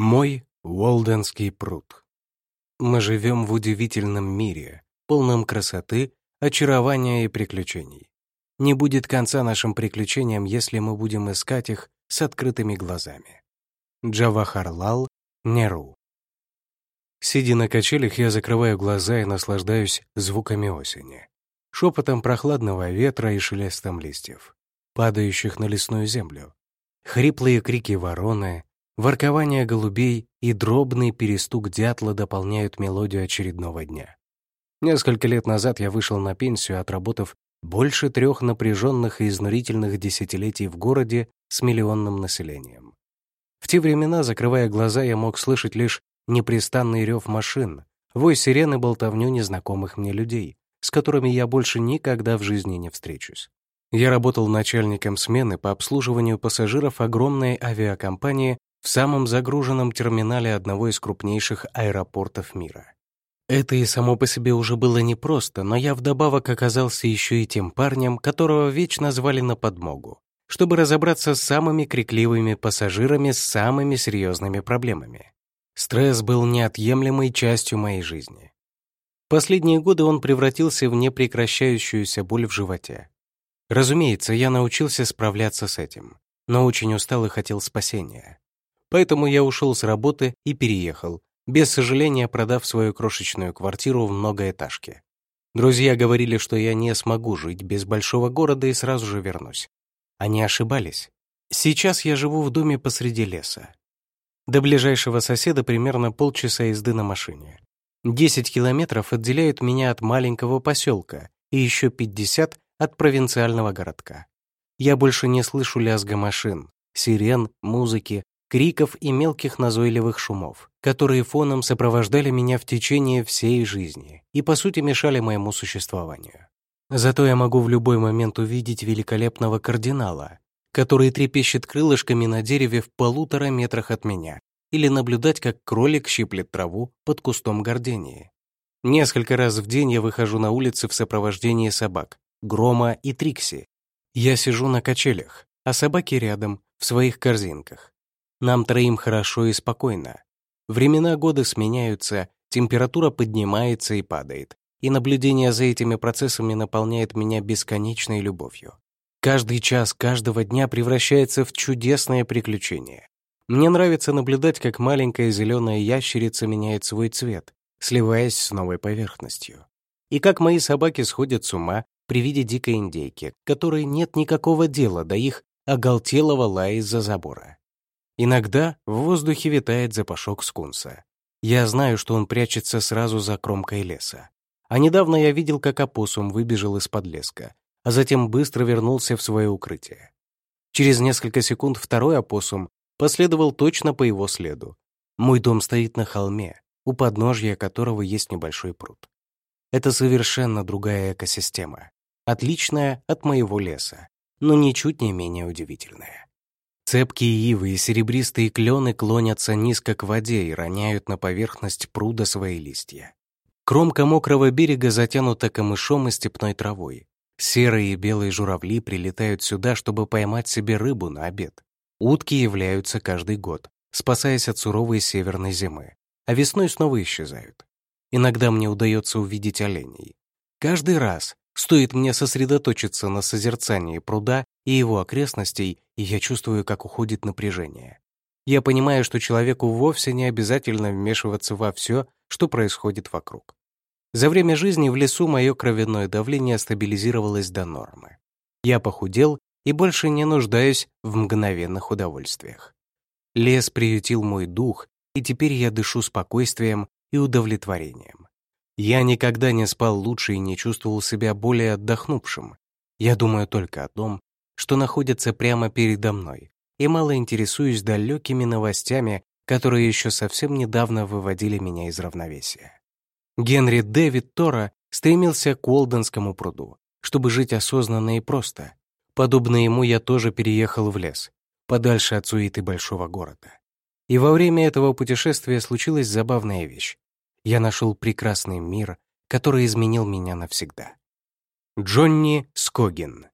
Мой Уолденский пруд. Мы живем в удивительном мире, полном красоты, очарования и приключений. Не будет конца нашим приключениям, если мы будем искать их с открытыми глазами. Джавахарлал Неру. Сидя на качелях, я закрываю глаза и наслаждаюсь звуками осени. Шепотом прохладного ветра и шелестом листьев, падающих на лесную землю. Хриплые крики вороны, воркование голубей и дробный перестук дятла дополняют мелодию очередного дня. Несколько лет назад я вышел на пенсию, отработав больше трех напряженных и изнурительных десятилетий в городе с миллионным населением. В те времена, закрывая глаза, я мог слышать лишь непрестанный рев машин, вой сирены болтовню незнакомых мне людей, с которыми я больше никогда в жизни не встречусь. Я работал начальником смены по обслуживанию пассажиров огромной авиакомпании в самом загруженном терминале одного из крупнейших аэропортов мира. Это и само по себе уже было непросто, но я вдобавок оказался еще и тем парнем, которого вечно звали на подмогу, чтобы разобраться с самыми крикливыми пассажирами с самыми серьезными проблемами. Стресс был неотъемлемой частью моей жизни. Последние годы он превратился в непрекращающуюся боль в животе. Разумеется, я научился справляться с этим, но очень устал и хотел спасения. Поэтому я ушел с работы и переехал, без сожаления продав свою крошечную квартиру в многоэтажке. Друзья говорили, что я не смогу жить без большого города и сразу же вернусь. Они ошибались. Сейчас я живу в доме посреди леса. До ближайшего соседа примерно полчаса езды на машине. Десять километров отделяют меня от маленького поселка и еще пятьдесят от провинциального городка. Я больше не слышу лязга машин, сирен, музыки, криков и мелких назойливых шумов, которые фоном сопровождали меня в течение всей жизни и, по сути, мешали моему существованию. Зато я могу в любой момент увидеть великолепного кардинала, который трепещет крылышками на дереве в полутора метрах от меня, или наблюдать, как кролик щиплет траву под кустом гордении. Несколько раз в день я выхожу на улицы в сопровождении собак, Грома и Трикси. Я сижу на качелях, а собаки рядом, в своих корзинках. Нам троим хорошо и спокойно. Времена года сменяются, температура поднимается и падает, и наблюдение за этими процессами наполняет меня бесконечной любовью. Каждый час каждого дня превращается в чудесное приключение. Мне нравится наблюдать, как маленькая зеленая ящерица меняет свой цвет, сливаясь с новой поверхностью. И как мои собаки сходят с ума при виде дикой индейки, которой нет никакого дела до их оголтелого лая из-за забора. Иногда в воздухе витает запашок скунса. Я знаю, что он прячется сразу за кромкой леса. А недавно я видел, как опоссум выбежал из-под леска, а затем быстро вернулся в свое укрытие. Через несколько секунд второй опоссум последовал точно по его следу. Мой дом стоит на холме, у подножья которого есть небольшой пруд. Это совершенно другая экосистема, отличная от моего леса, но ничуть не менее удивительная. Цепкие ивы и серебристые клены клонятся низко к воде и роняют на поверхность пруда свои листья. Кромка мокрого берега затянута камышом и степной травой. Серые и белые журавли прилетают сюда, чтобы поймать себе рыбу на обед. Утки являются каждый год, спасаясь от суровой северной зимы, а весной снова исчезают. Иногда мне удается увидеть оленей. Каждый раз, Стоит мне сосредоточиться на созерцании пруда и его окрестностей, и я чувствую, как уходит напряжение. Я понимаю, что человеку вовсе не обязательно вмешиваться во все, что происходит вокруг. За время жизни в лесу мое кровяное давление стабилизировалось до нормы. Я похудел и больше не нуждаюсь в мгновенных удовольствиях. Лес приютил мой дух, и теперь я дышу спокойствием и удовлетворением. Я никогда не спал лучше и не чувствовал себя более отдохнувшим. Я думаю только о том, что находится прямо передо мной, и мало интересуюсь далекими новостями, которые еще совсем недавно выводили меня из равновесия. Генри Дэвид Тора стремился к Уолденскому пруду, чтобы жить осознанно и просто. Подобно ему я тоже переехал в лес, подальше от суеты большого города. И во время этого путешествия случилась забавная вещь я нашел прекрасный мир, который изменил меня навсегда. Джонни Скогин